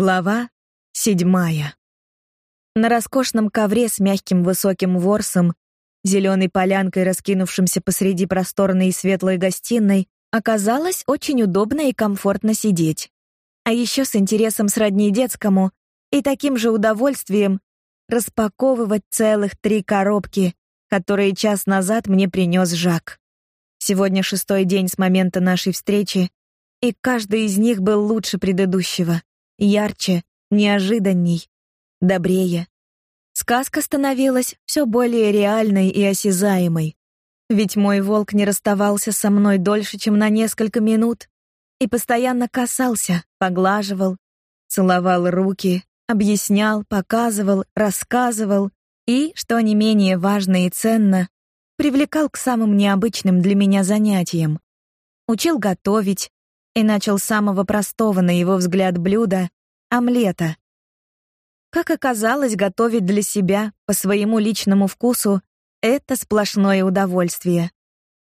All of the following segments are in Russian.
Глава седьмая. На роскошном ковре с мягким высоким ворсом, зеленой полянкой, раскинувшимся посреди просторной и светлой гостиной, оказалось очень удобно и комфортно сидеть. А еще с интересом сродни детскому и таким же удовольствием распаковывать целых три коробки, которые час назад мне принес Жак. Сегодня шестой день с момента нашей встречи, и каждый из них был лучше предыдущего ярче, неожиданней, добрее. Сказка становилась все более реальной и осязаемой. Ведь мой волк не расставался со мной дольше, чем на несколько минут, и постоянно касался, поглаживал, целовал руки, объяснял, показывал, рассказывал и, что не менее важно и ценно, привлекал к самым необычным для меня занятиям. Учил готовить, и начал с самого простого на его взгляд блюда омлета. Как оказалось, готовить для себя по своему личному вкусу это сплошное удовольствие.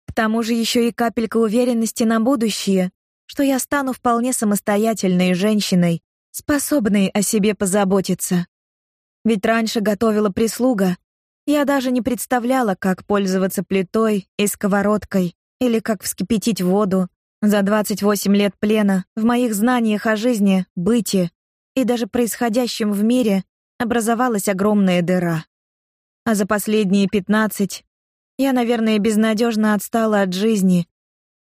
К тому же еще и капелька уверенности на будущее, что я стану вполне самостоятельной женщиной, способной о себе позаботиться. Ведь раньше готовила прислуга, я даже не представляла, как пользоваться плитой и сковородкой или как вскипятить воду, за 28 лет плена в моих знаниях о жизни, быте и даже происходящем в мире образовалась огромная дыра. А за последние 15 я, наверное, безнадежно отстала от жизни.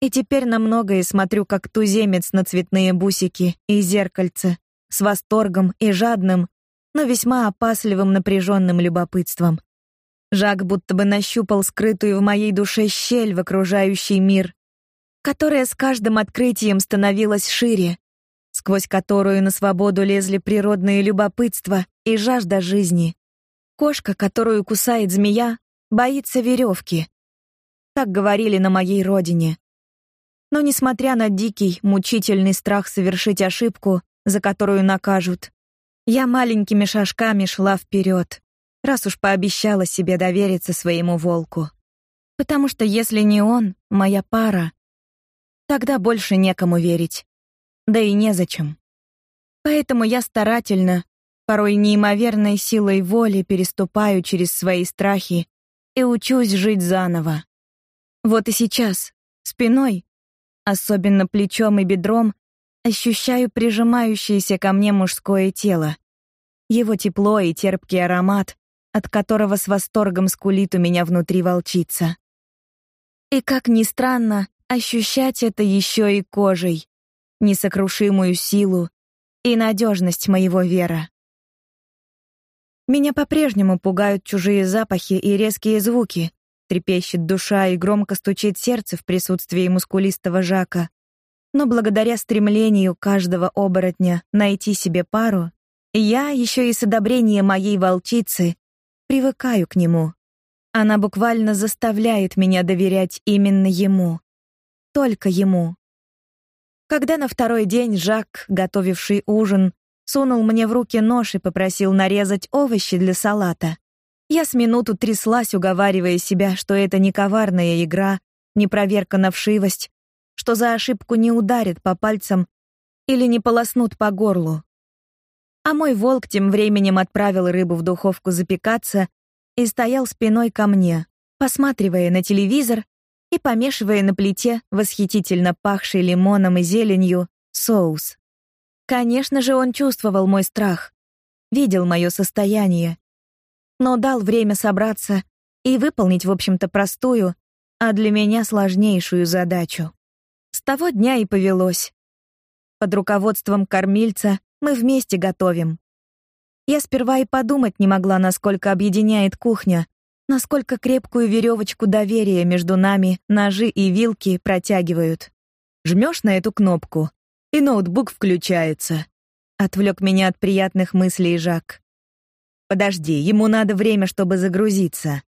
И теперь на многое смотрю как туземец на цветные бусики и зеркальце, с восторгом и жадным, но весьма опасливым напряженным любопытством. Жак будто бы нащупал скрытую в моей душе щель в окружающий мир которая с каждым открытием становилась шире, сквозь которую на свободу лезли природные любопытство и жажда жизни. Кошка, которую кусает змея, боится веревки. Так говорили на моей родине. Но несмотря на дикий, мучительный страх совершить ошибку, за которую накажут, я маленькими шажками шла вперед, раз уж пообещала себе довериться своему волку. Потому что если не он, моя пара, Тогда больше некому верить. Да и незачем. Поэтому я старательно, порой неимоверной силой воли переступаю через свои страхи и учусь жить заново. Вот и сейчас, спиной, особенно плечом и бедром, ощущаю прижимающееся ко мне мужское тело. Его тепло и терпкий аромат, от которого с восторгом скулит у меня внутри волчица. И как ни странно, ощущать это еще и кожей, несокрушимую силу и надежность моего вера. Меня по-прежнему пугают чужие запахи и резкие звуки, трепещет душа и громко стучит сердце в присутствии мускулистого Жака. Но благодаря стремлению каждого оборотня найти себе пару, я еще и с одобрения моей волчицы привыкаю к нему. Она буквально заставляет меня доверять именно ему только ему. Когда на второй день Жак, готовивший ужин, сунул мне в руки нож и попросил нарезать овощи для салата, я с минуту тряслась, уговаривая себя, что это не коварная игра, не проверка на вшивость, что за ошибку не ударит по пальцам или не полоснут по горлу. А мой волк тем временем отправил рыбу в духовку запекаться и стоял спиной ко мне, посматривая на телевизор и помешивая на плите восхитительно пахший лимоном и зеленью соус. Конечно же, он чувствовал мой страх, видел мое состояние, но дал время собраться и выполнить, в общем-то, простую, а для меня сложнейшую задачу. С того дня и повелось. Под руководством кормильца мы вместе готовим. Я сперва и подумать не могла, насколько объединяет кухня, насколько крепкую веревочку доверия между нами ножи и вилки протягивают. Жмешь на эту кнопку, и ноутбук включается. Отвлек меня от приятных мыслей Жак. Подожди, ему надо время, чтобы загрузиться.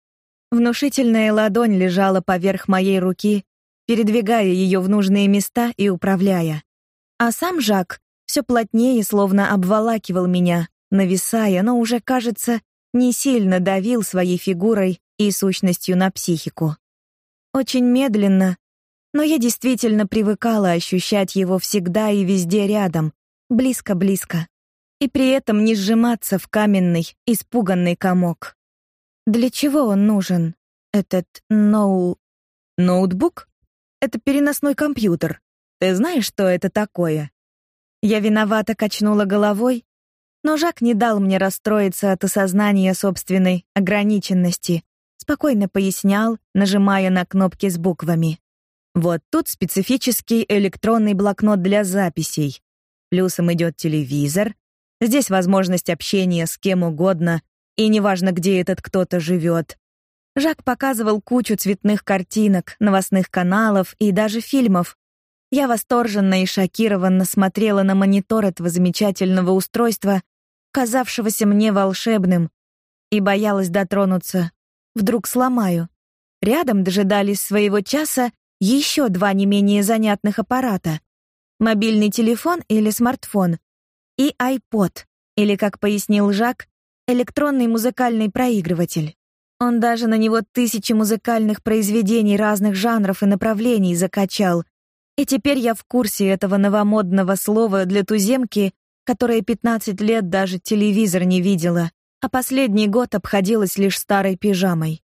Внушительная ладонь лежала поверх моей руки, передвигая ее в нужные места и управляя. А сам Жак все плотнее словно обволакивал меня, нависая, но уже, кажется, не сильно давил своей фигурой и сущностью на психику. Очень медленно, но я действительно привыкала ощущать его всегда и везде рядом, близко-близко. и при этом не сжиматься в каменный, испуганный комок. Для чего он нужен? Этот ноу... Ноутбук? Это переносной компьютер. Ты знаешь, что это такое? Я виновато качнула головой, но Жак не дал мне расстроиться от осознания собственной ограниченности. Спокойно пояснял, нажимая на кнопки с буквами. Вот тут специфический электронный блокнот для записей. Плюсом идет телевизор. Здесь возможность общения с кем угодно, и неважно, где этот кто-то живет. Жак показывал кучу цветных картинок, новостных каналов и даже фильмов. Я восторженно и шокированно смотрела на монитор этого замечательного устройства, казавшегося мне волшебным, и боялась дотронуться. Вдруг сломаю. Рядом дожидались своего часа еще два не менее занятных аппарата. Мобильный телефон или смартфон и iPod, или, как пояснил Жак, электронный музыкальный проигрыватель. Он даже на него тысячи музыкальных произведений разных жанров и направлений закачал. И теперь я в курсе этого новомодного слова для туземки, которая 15 лет даже телевизор не видела, а последний год обходилась лишь старой пижамой.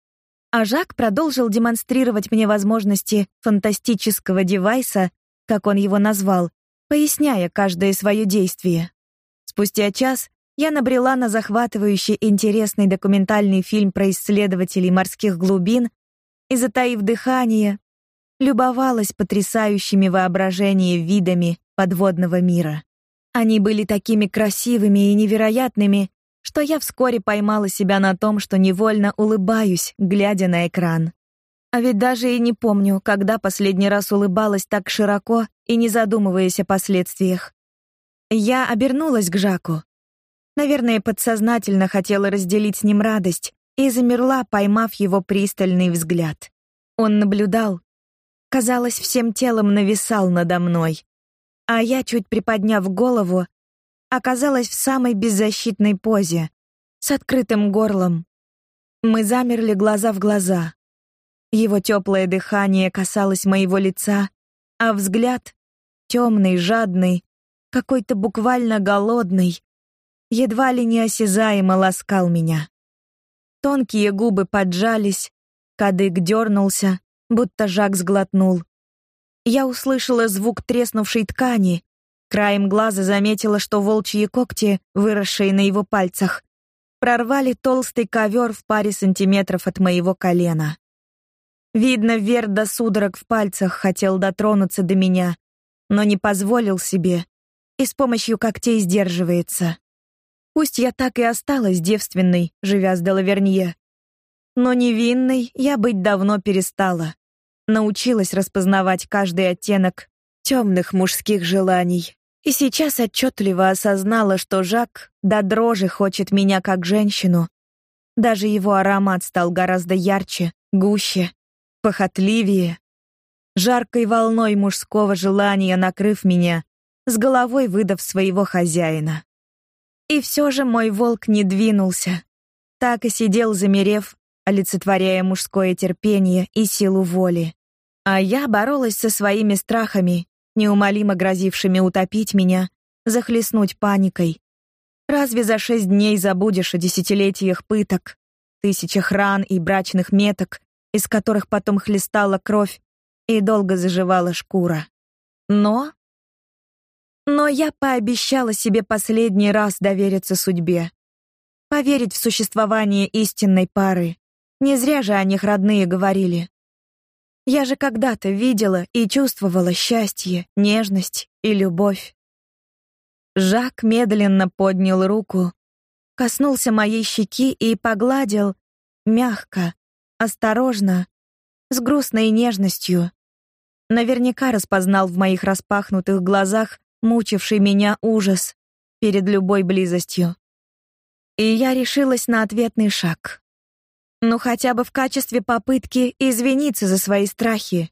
А Жак продолжил демонстрировать мне возможности фантастического девайса, как он его назвал, поясняя каждое свое действие. Спустя час я набрела на захватывающий интересный документальный фильм про исследователей морских глубин и, затаив дыхание, любовалась потрясающими воображение видами подводного мира. Они были такими красивыми и невероятными, что я вскоре поймала себя на том, что невольно улыбаюсь, глядя на экран. А ведь даже и не помню, когда последний раз улыбалась так широко и не задумываясь о последствиях. Я обернулась к Жаку. Наверное, подсознательно хотела разделить с ним радость и замерла, поймав его пристальный взгляд. Он наблюдал, казалось, всем телом нависал надо мной. А я, чуть приподняв голову, оказалась в самой беззащитной позе, с открытым горлом. Мы замерли глаза в глаза. Его теплое дыхание касалось моего лица, а взгляд темный, жадный, какой-то буквально голодный, едва ли неосязаемо ласкал меня. Тонкие губы поджались, кадык дернулся, будто Жак сглотнул. Я услышала звук треснувшей ткани, краем глаза заметила, что волчьи когти, выросшие на его пальцах, прорвали толстый ковер в паре сантиметров от моего колена. Видно, Верда судорог в пальцах хотел дотронуться до меня, но не позволил себе и с помощью когтей сдерживается. Пусть я так и осталась девственной, живя с Делавернье, но невинной я быть давно перестала. Научилась распознавать каждый оттенок темных мужских желаний. И сейчас отчетливо осознала, что Жак до дрожи хочет меня как женщину. Даже его аромат стал гораздо ярче, гуще, похотливее. Жаркой волной мужского желания накрыв меня, с головой выдав своего хозяина. И все же мой волк не двинулся. Так и сидел, замерев, олицетворяя мужское терпение и силу воли. А я боролась со своими страхами, неумолимо грозившими утопить меня, захлестнуть паникой. Разве за шесть дней забудешь о десятилетиях пыток, тысячах ран и брачных меток, из которых потом хлестала кровь и долго заживала шкура? Но но я пообещала себе последний раз довериться судьбе. Поверить в существование истинной пары. Не зря же о них родные говорили. Я же когда-то видела и чувствовала счастье, нежность и любовь. Жак медленно поднял руку, коснулся моей щеки и погладил мягко, осторожно, с грустной нежностью. Наверняка распознал в моих распахнутых глазах мучивший меня ужас перед любой близостью. И я решилась на ответный шаг. Ну хотя бы в качестве попытки извиниться за свои страхи.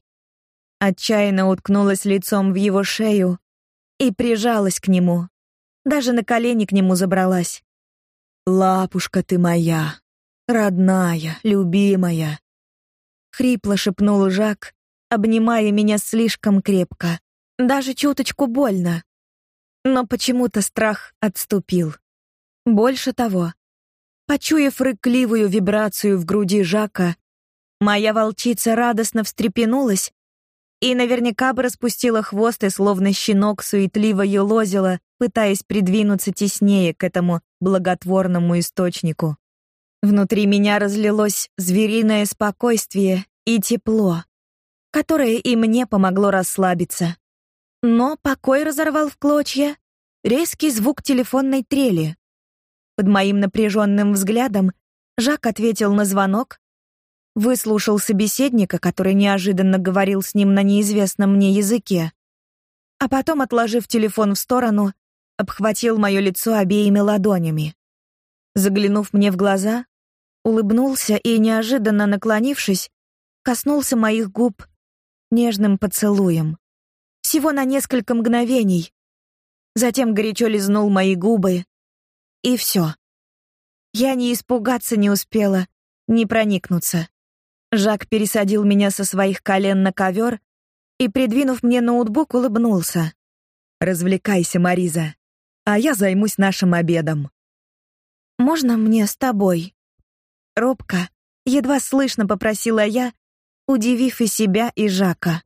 Отчаянно уткнулась лицом в его шею и прижалась к нему. Даже на колени к нему забралась. Лапушка ты моя, родная, любимая, хрипло шепнул Жак, обнимая меня слишком крепко. Даже чуточку больно. Но почему-то страх отступил. Больше того, почуяв рыкливую вибрацию в груди Жака, моя волчица радостно встрепенулась и наверняка бы распустила хвост и словно щенок суетливо елозила, пытаясь придвинуться теснее к этому благотворному источнику. Внутри меня разлилось звериное спокойствие и тепло, которое и мне помогло расслабиться. Но покой разорвал в клочья резкий звук телефонной трели. Под моим напряженным взглядом Жак ответил на звонок, выслушал собеседника, который неожиданно говорил с ним на неизвестном мне языке, а потом, отложив телефон в сторону, обхватил мое лицо обеими ладонями. Заглянув мне в глаза, улыбнулся и неожиданно наклонившись, коснулся моих губ нежным поцелуем. Всего на несколько мгновений. Затем горячо лизнул мои губы, и все. Я ни испугаться не успела, ни проникнуться. Жак пересадил меня со своих колен на ковер и, придвинув мне ноутбук, улыбнулся. Развлекайся, Мариза, а я займусь нашим обедом. Можно мне с тобой? Робко, едва слышно попросила я, удивив и себя, и Жака.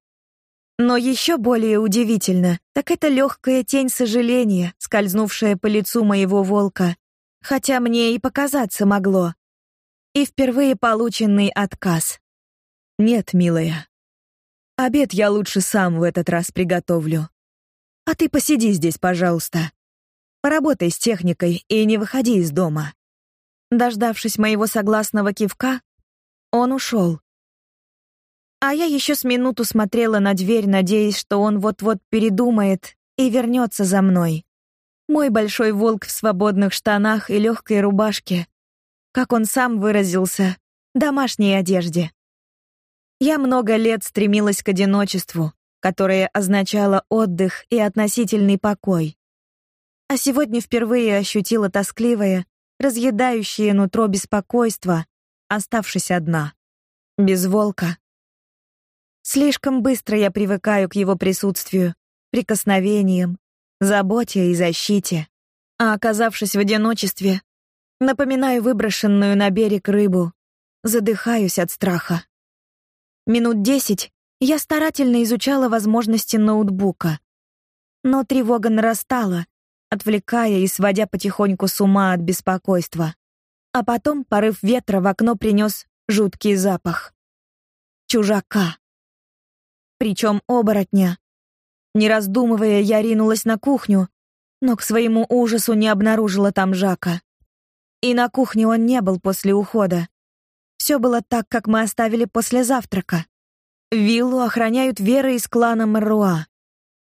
Но еще более удивительно, так это легкая тень сожаления, скользнувшая по лицу моего волка, хотя мне и показаться могло. И впервые полученный отказ. Нет, милая. Обед я лучше сам в этот раз приготовлю. А ты посиди здесь, пожалуйста. Поработай с техникой и не выходи из дома. Дождавшись моего согласного кивка, он ушел. А я еще с минуту смотрела на дверь, надеясь, что он вот-вот передумает и вернется за мной. Мой большой волк в свободных штанах и легкой рубашке, как он сам выразился, домашней одежде. Я много лет стремилась к одиночеству, которое означало отдых и относительный покой. А сегодня впервые ощутила тоскливое, разъедающее нутро беспокойство, оставшись одна, без волка. Слишком быстро я привыкаю к его присутствию, прикосновениям, заботе и защите. А оказавшись в одиночестве, напоминаю выброшенную на берег рыбу, задыхаюсь от страха. Минут десять я старательно изучала возможности ноутбука. Но тревога нарастала, отвлекая и сводя потихоньку с ума от беспокойства. А потом порыв ветра в окно принес жуткий запах. Чужака. Причем оборотня. Не раздумывая, я ринулась на кухню, но к своему ужасу не обнаружила там Жака. И на кухне он не был после ухода. Все было так, как мы оставили после завтрака. Виллу охраняют Вера из клана Маруа.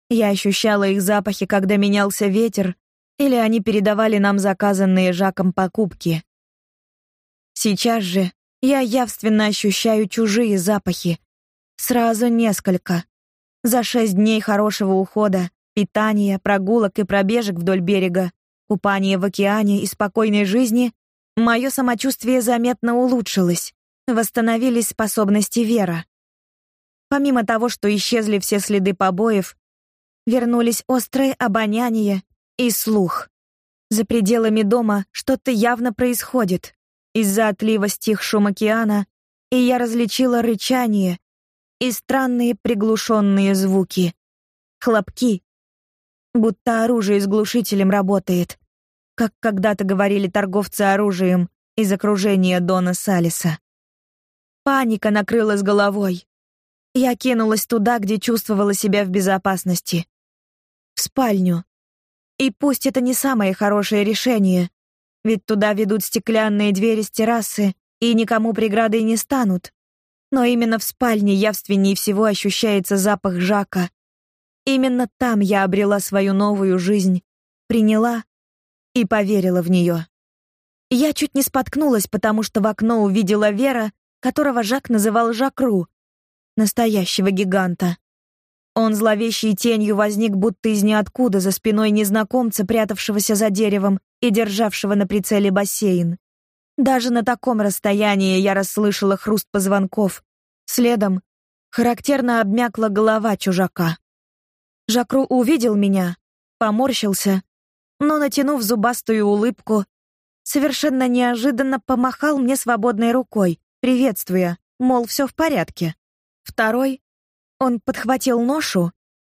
Я ощущала их запахи, когда менялся ветер, или они передавали нам заказанные Жаком покупки. Сейчас же я явственно ощущаю чужие запахи. Сразу несколько. За шесть дней хорошего ухода, питания, прогулок и пробежек вдоль берега, купания в океане и спокойной жизни мое самочувствие заметно улучшилось. Восстановились способности Вера. Помимо того, что исчезли все следы побоев, вернулись острое обоняние и слух. За пределами дома что-то явно происходит. Из-за отлива стих шум океана, и я различила рычание и странные приглушенные звуки. Хлопки. Будто оружие с глушителем работает. Как когда-то говорили торговцы оружием из окружения Дона Салиса. Паника накрыла с головой. Я кинулась туда, где чувствовала себя в безопасности в спальню. И пусть это не самое хорошее решение, ведь туда ведут стеклянные двери с террасы и никому преградой не станут. Но именно в спальне явственнее всего ощущается запах Жака. Именно там я обрела свою новую жизнь, приняла и поверила в нее. Я чуть не споткнулась, потому что в окно увидела Вера, которого Жак называл Жакру, настоящего гиганта. Он зловещей тенью возник будто из ниоткуда за спиной незнакомца, прятавшегося за деревом и державшего на прицеле бассейн. Даже на таком расстоянии я расслышала хруст позвонков. Следом характерно обмякла голова чужака. Жакру увидел меня, поморщился, но натянув зубастую улыбку, совершенно неожиданно помахал мне свободной рукой, приветствуя, мол, все в порядке. Второй он подхватил ношу,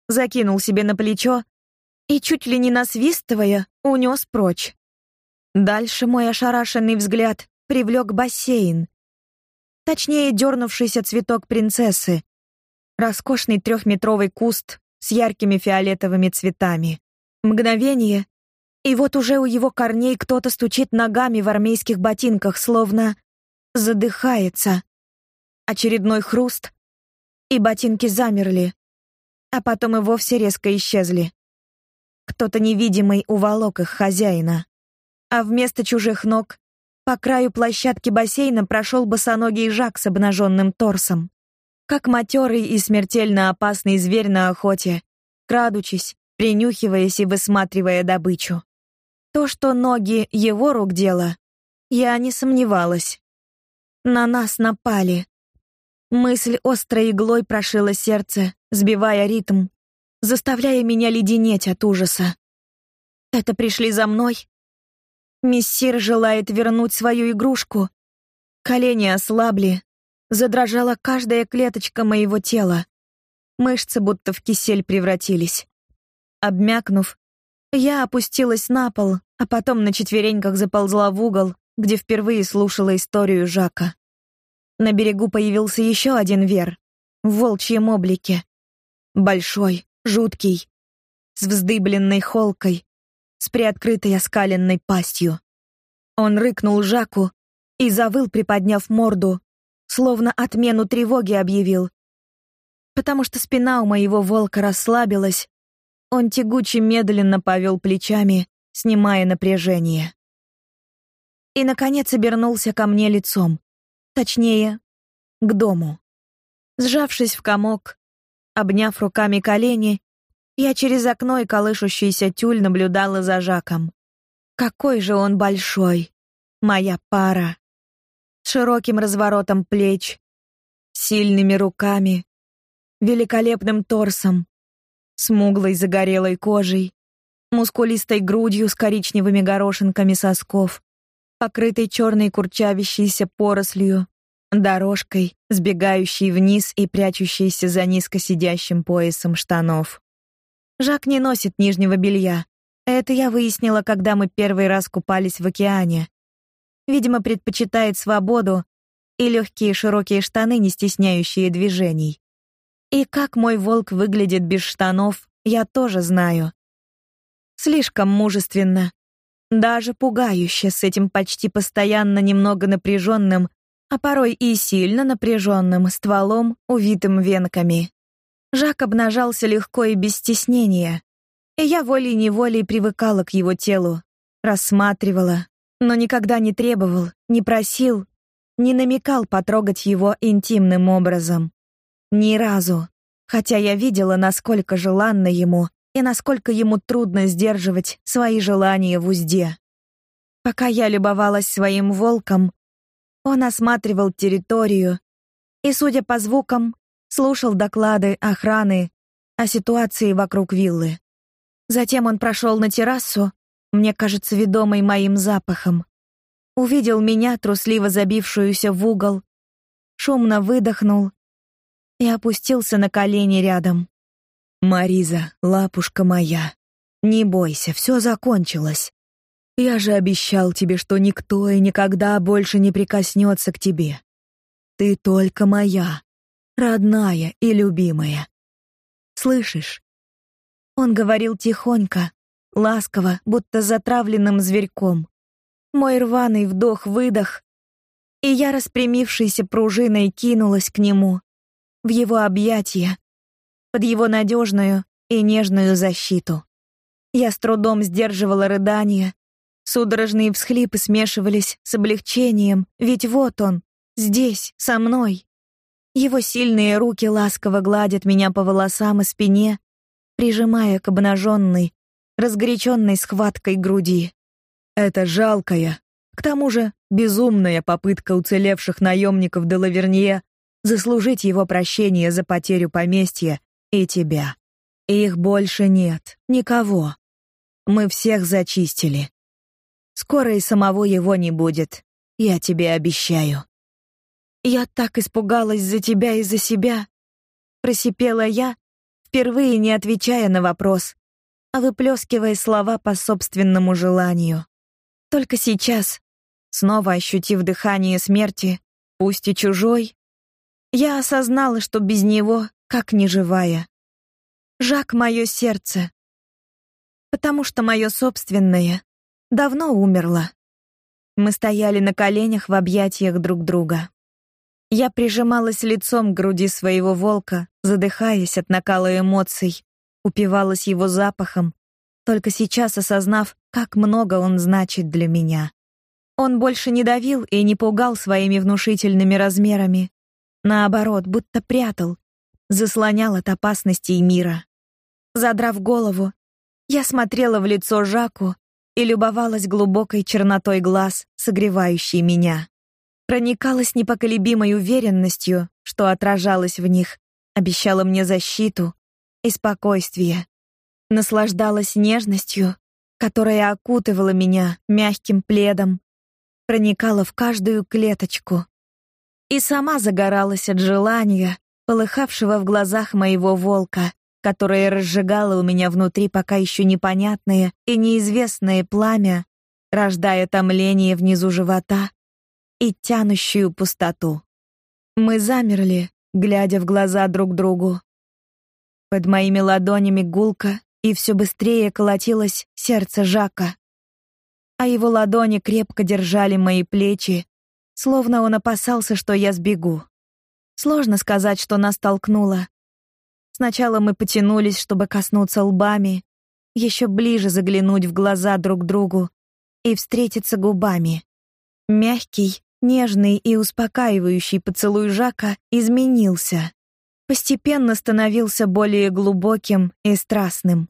закинул себе на плечо и чуть ли не насвистывая, унес прочь. Дальше мой ошарашенный взгляд привлек бассейн. Точнее, дернувшийся цветок принцессы. Роскошный трехметровый куст с яркими фиолетовыми цветами. Мгновение, и вот уже у его корней кто-то стучит ногами в армейских ботинках, словно задыхается. Очередной хруст, и ботинки замерли, а потом и вовсе резко исчезли. Кто-то невидимый уволок их хозяина. А вместо чужих ног по краю площадки бассейна прошел босоногий Жак с обнаженным торсом. Как матерый и смертельно опасный зверь на охоте, крадучись, принюхиваясь и высматривая добычу. То, что ноги его рук дело, я не сомневалась. На нас напали. Мысль острой иглой прошила сердце, сбивая ритм, заставляя меня леденеть от ужаса. Это пришли за мной? Мессир желает вернуть свою игрушку. Колени ослабли, задрожала каждая клеточка моего тела. Мышцы будто в кисель превратились. Обмякнув, я опустилась на пол, а потом на четвереньках заползла в угол, где впервые слушала историю Жака. На берегу появился еще один Вер в волчьем облике. Большой, жуткий, с вздыбленной холкой, с приоткрытой оскаленной пастью. Он рыкнул Жаку и завыл, приподняв морду, словно отмену тревоги объявил. Потому что спина у моего волка расслабилась, он тягуче медленно повел плечами, снимая напряжение. И наконец обернулся ко мне лицом, точнее, к дому. Сжавшись в комок, Обняв руками колени, я через окно и колышущийся тюль наблюдала за Жаком. Какой же он большой, моя пара. С широким разворотом плеч, сильными руками, великолепным торсом, смуглой загорелой кожей, мускулистой грудью с коричневыми горошинками сосков, покрытой черной курчавящейся порослью, дорожкой, сбегающей вниз и прячущейся за низко сидящим поясом штанов. Жак не носит нижнего белья. Это я выяснила, когда мы первый раз купались в океане. Видимо, предпочитает свободу и легкие широкие штаны, не стесняющие движений. И как мой волк выглядит без штанов, я тоже знаю. Слишком мужественно, даже пугающе с этим почти постоянно немного напряженным а порой и сильно напряженным стволом, увитым венками. Жак обнажался легко и без стеснения, и я волей-неволей привыкала к его телу, рассматривала, но никогда не требовал, не просил, не намекал потрогать его интимным образом. Ни разу, хотя я видела, насколько желанно ему и насколько ему трудно сдерживать свои желания в узде. Пока я любовалась своим волком, он осматривал территорию и, судя по звукам, слушал доклады охраны о ситуации вокруг виллы. Затем он прошел на террасу, мне кажется, ведомый моим запахом. Увидел меня, трусливо забившуюся в угол, шумно выдохнул и опустился на колени рядом. «Мариза, лапушка моя, не бойся, все закончилось. Я же обещал тебе, что никто и никогда больше не прикоснется к тебе. Ты только моя, родная и любимая. Слышишь? Он говорил тихонько, ласково, будто затравленным зверьком. Мой рваный вдох-выдох, и я, распрямившейся пружиной, кинулась к нему, в его объятия, под его надежную и нежную защиту. Я с трудом сдерживала рыдания, Судорожные всхлипы смешивались с облегчением, ведь вот он, здесь, со мной. Его сильные руки ласково гладят меня по волосам и спине, прижимая к обнаженной, разгоряченной схваткой груди. Это жалкая, к тому же безумная попытка уцелевших наемников де Лавернье заслужить его прощение за потерю поместья и тебя. Их больше нет, никого. Мы всех зачистили. Скоро и самого его не будет. Я тебе обещаю. Я так испугалась за тебя и за себя, просипела я, впервые не отвечая на вопрос, а выплескивая слова по собственному желанию. Только сейчас, снова ощутив дыхание смерти, пусть и чужой, я осознала, что без него как неживая. Жак мое сердце, потому что мое собственное давно умерло. Мы стояли на коленях в объятиях друг друга. Я прижималась лицом к груди своего волка, задыхаясь от накала эмоций, упивалась его запахом, только сейчас осознав, как много он значит для меня. Он больше не давил и не пугал своими внушительными размерами, наоборот, будто прятал, заслонял от опасностей мира. Задрав голову, я смотрела в лицо Жаку и любовалась глубокой чернотой глаз, согревающей меня. Проникалась непоколебимой уверенностью, что отражалось в них, обещала мне защиту и спокойствие. Наслаждалась нежностью, которая окутывала меня мягким пледом, проникала в каждую клеточку. И сама загоралась от желания, полыхавшего в глазах моего волка, которое разжигало у меня внутри пока еще непонятное и неизвестное пламя, рождая томление внизу живота и тянущую пустоту. Мы замерли, глядя в глаза друг другу. Под моими ладонями гулко и все быстрее колотилось сердце Жака, а его ладони крепко держали мои плечи, словно он опасался, что я сбегу. Сложно сказать, что нас толкнуло. Сначала мы потянулись, чтобы коснуться лбами, еще ближе заглянуть в глаза друг другу и встретиться губами. Мягкий, нежный и успокаивающий поцелуй Жака изменился. Постепенно становился более глубоким и страстным.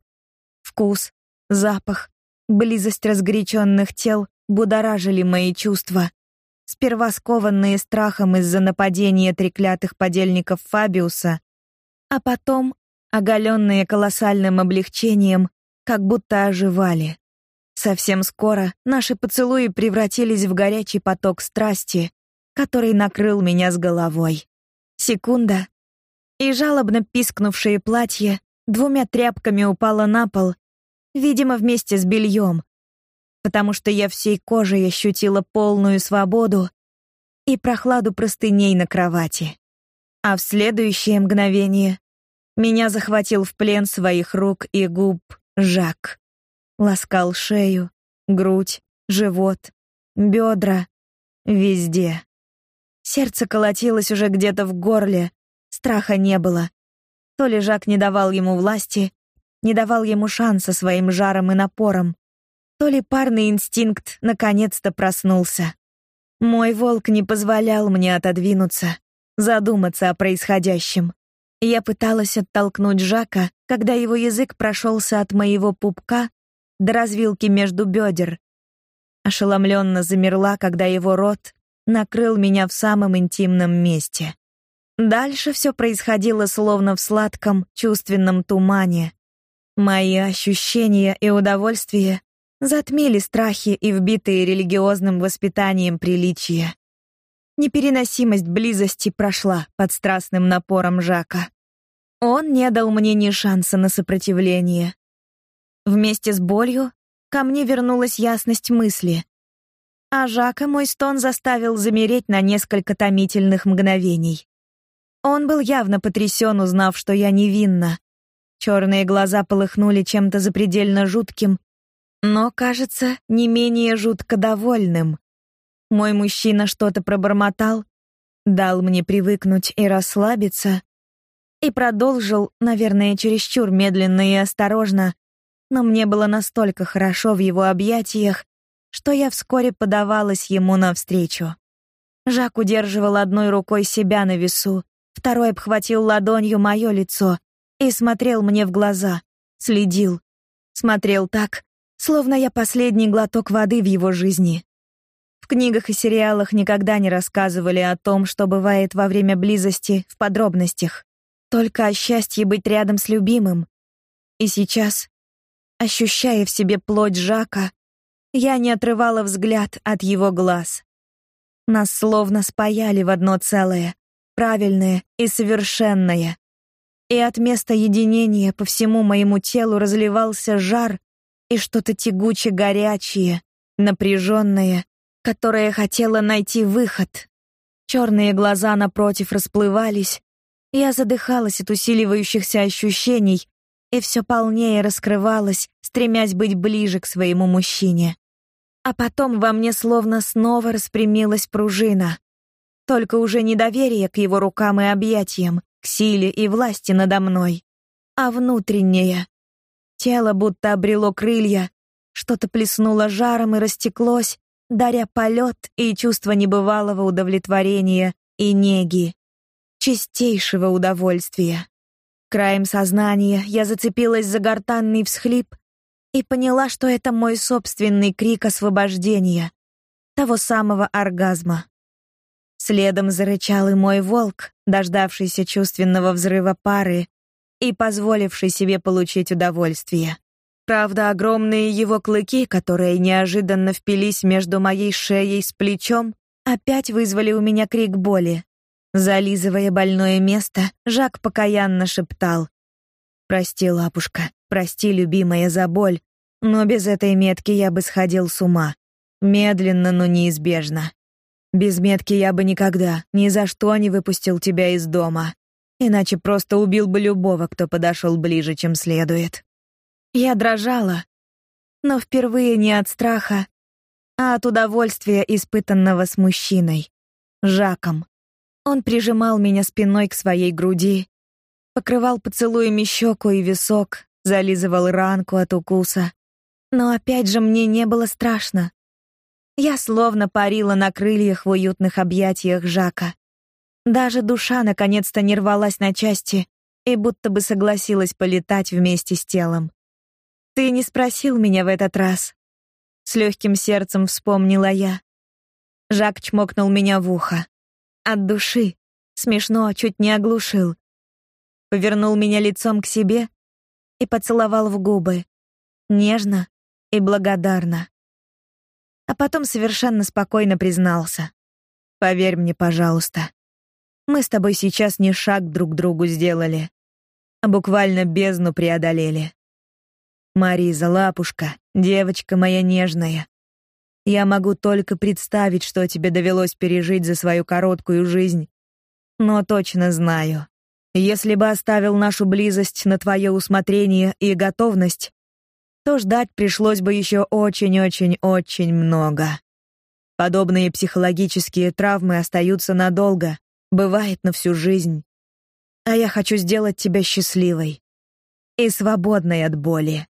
Вкус, запах, близость разгоряченных тел будоражили мои чувства. Сперва скованные страхом из-за нападения треклятых подельников Фабиуса, а потом, оголенные колоссальным облегчением, как будто оживали. Совсем скоро наши поцелуи превратились в горячий поток страсти, который накрыл меня с головой. Секунда, и жалобно пискнувшее платье двумя тряпками упало на пол, видимо, вместе с бельем, потому что я всей кожей ощутила полную свободу и прохладу простыней на кровати. А в следующее мгновение меня захватил в плен своих рук и губ Жак. Ласкал шею, грудь, живот, бедра, везде. Сердце колотилось уже где-то в горле, страха не было. То ли Жак не давал ему власти, не давал ему шанса своим жаром и напором, то ли парный инстинкт наконец-то проснулся. Мой волк не позволял мне отодвинуться, задуматься о происходящем. Я пыталась оттолкнуть Жака, когда его язык прошелся от моего пупка до развилки между бедер. Ошеломленно замерла, когда его рот накрыл меня в самом интимном месте. Дальше все происходило словно в сладком чувственном тумане. Мои ощущения и удовольствие затмили страхи и вбитые религиозным воспитанием приличия. Непереносимость близости прошла под страстным напором Жака. Он не дал мне ни шанса на сопротивление. Вместе с болью ко мне вернулась ясность мысли. А Жака мой стон заставил замереть на несколько томительных мгновений. Он был явно потрясен, узнав, что я невинна. Черные глаза полыхнули чем-то запредельно жутким, но, кажется, не менее жутко довольным. Мой мужчина что-то пробормотал, дал мне привыкнуть и расслабиться, и продолжил, наверное, чересчур медленно и осторожно, но мне было настолько хорошо в его объятиях, что я вскоре подавалась ему навстречу. Жак удерживал одной рукой себя на весу, второй обхватил ладонью мое лицо и смотрел мне в глаза, следил, смотрел так, словно я последний глоток воды в его жизни. В книгах и сериалах никогда не рассказывали о том, что бывает во время близости в подробностях, только о счастье быть рядом с любимым. И сейчас Ощущая в себе плоть Жака, я не отрывала взгляд от его глаз. Нас словно спаяли в одно целое, правильное и совершенное. И от места единения по всему моему телу разливался жар и что-то тягуче горячее, напряженное, которое хотело найти выход. Черные глаза напротив расплывались. Я задыхалась от усиливающихся ощущений и все полнее раскрывалась, стремясь быть ближе к своему мужчине. А потом во мне словно снова распрямилась пружина. Только уже не доверие к его рукам и объятиям, к силе и власти надо мной, а внутреннее. Тело будто обрело крылья, что-то плеснуло жаром и растеклось, даря полет и чувство небывалого удовлетворения и неги, чистейшего удовольствия. Краем сознания я зацепилась за гортанный всхлип и поняла, что это мой собственный крик освобождения, того самого оргазма. Следом зарычал и мой волк, дождавшийся чувственного взрыва пары и позволивший себе получить удовольствие. Правда, огромные его клыки, которые неожиданно впились между моей шеей с плечом, опять вызвали у меня крик боли. Зализывая больное место, Жак покаянно шептал: "Прости, лапушка, прости, любимая, за боль, но без этой метки я бы сходил с ума. Медленно, но неизбежно. Без метки я бы никогда, ни за что не выпустил тебя из дома, иначе просто убил бы любого, кто подошел ближе, чем следует". Я дрожала, но впервые не от страха, а от удовольствия, испытанного с мужчиной, Жаком. Он прижимал меня спиной к своей груди, покрывал поцелуями щеку и висок, зализывал ранку от укуса. Но опять же мне не было страшно. Я словно парила на крыльях в уютных объятиях Жака. Даже душа наконец-то не рвалась на части и будто бы согласилась полетать вместе с телом. Ты не спросил меня в этот раз. С легким сердцем вспомнила я. Жак чмокнул меня в ухо. От души. Смешно, чуть не оглушил. Повернул меня лицом к себе и поцеловал в губы. Нежно и благодарно. А потом совершенно спокойно признался. Поверь мне, пожалуйста. Мы с тобой сейчас не шаг друг другу сделали, а буквально бездну преодолели. Мариза, лапушка, девочка моя нежная. Я могу только представить, что тебе довелось пережить за свою короткую жизнь. Но точно знаю, если бы оставил нашу близость на твое усмотрение и готовность, то ждать пришлось бы еще очень-очень-очень много. Подобные психологические травмы остаются надолго, бывает на всю жизнь. А я хочу сделать тебя счастливой и свободной от боли.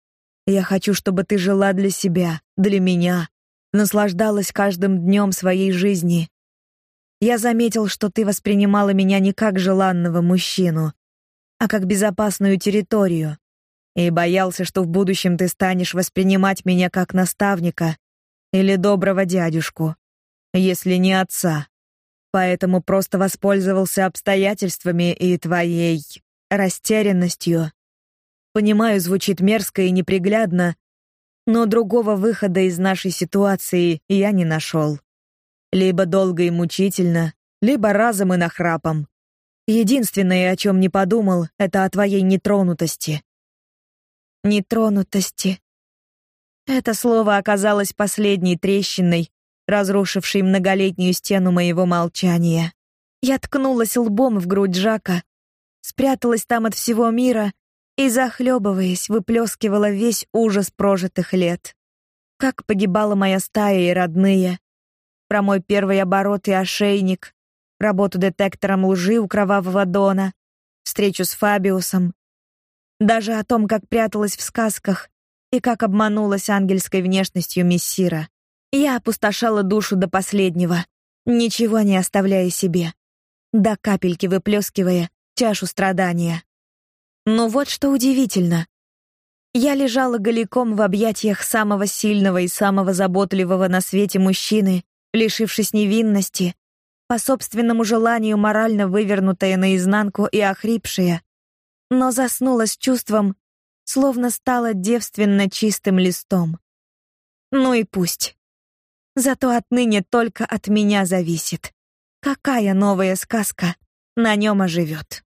Я хочу, чтобы ты жила для себя, для меня, наслаждалась каждым днем своей жизни. Я заметил, что ты воспринимала меня не как желанного мужчину, а как безопасную территорию, и боялся, что в будущем ты станешь воспринимать меня как наставника или доброго дядюшку, если не отца. Поэтому просто воспользовался обстоятельствами и твоей растерянностью Понимаю, звучит мерзко и неприглядно, но другого выхода из нашей ситуации я не нашел. Либо долго и мучительно, либо разом и нахрапом. Единственное, о чем не подумал, это о твоей нетронутости. Нетронутости. Это слово оказалось последней трещиной, разрушившей многолетнюю стену моего молчания. Я ткнулась лбом в грудь Жака, спряталась там от всего мира и, захлебываясь, выплескивала весь ужас прожитых лет. Как погибала моя стая и родные. Про мой первый оборот и ошейник, работу детектором лжи у кровавого Дона, встречу с Фабиусом. Даже о том, как пряталась в сказках и как обманулась ангельской внешностью мессира. Я опустошала душу до последнего, ничего не оставляя себе, до капельки выплескивая чашу страдания. Но вот что удивительно. Я лежала голиком в объятиях самого сильного и самого заботливого на свете мужчины, лишившись невинности, по собственному желанию морально вывернутая наизнанку и охрипшая, но заснула с чувством, словно стало девственно чистым листом. Ну и пусть. Зато отныне только от меня зависит, какая новая сказка на нем оживет.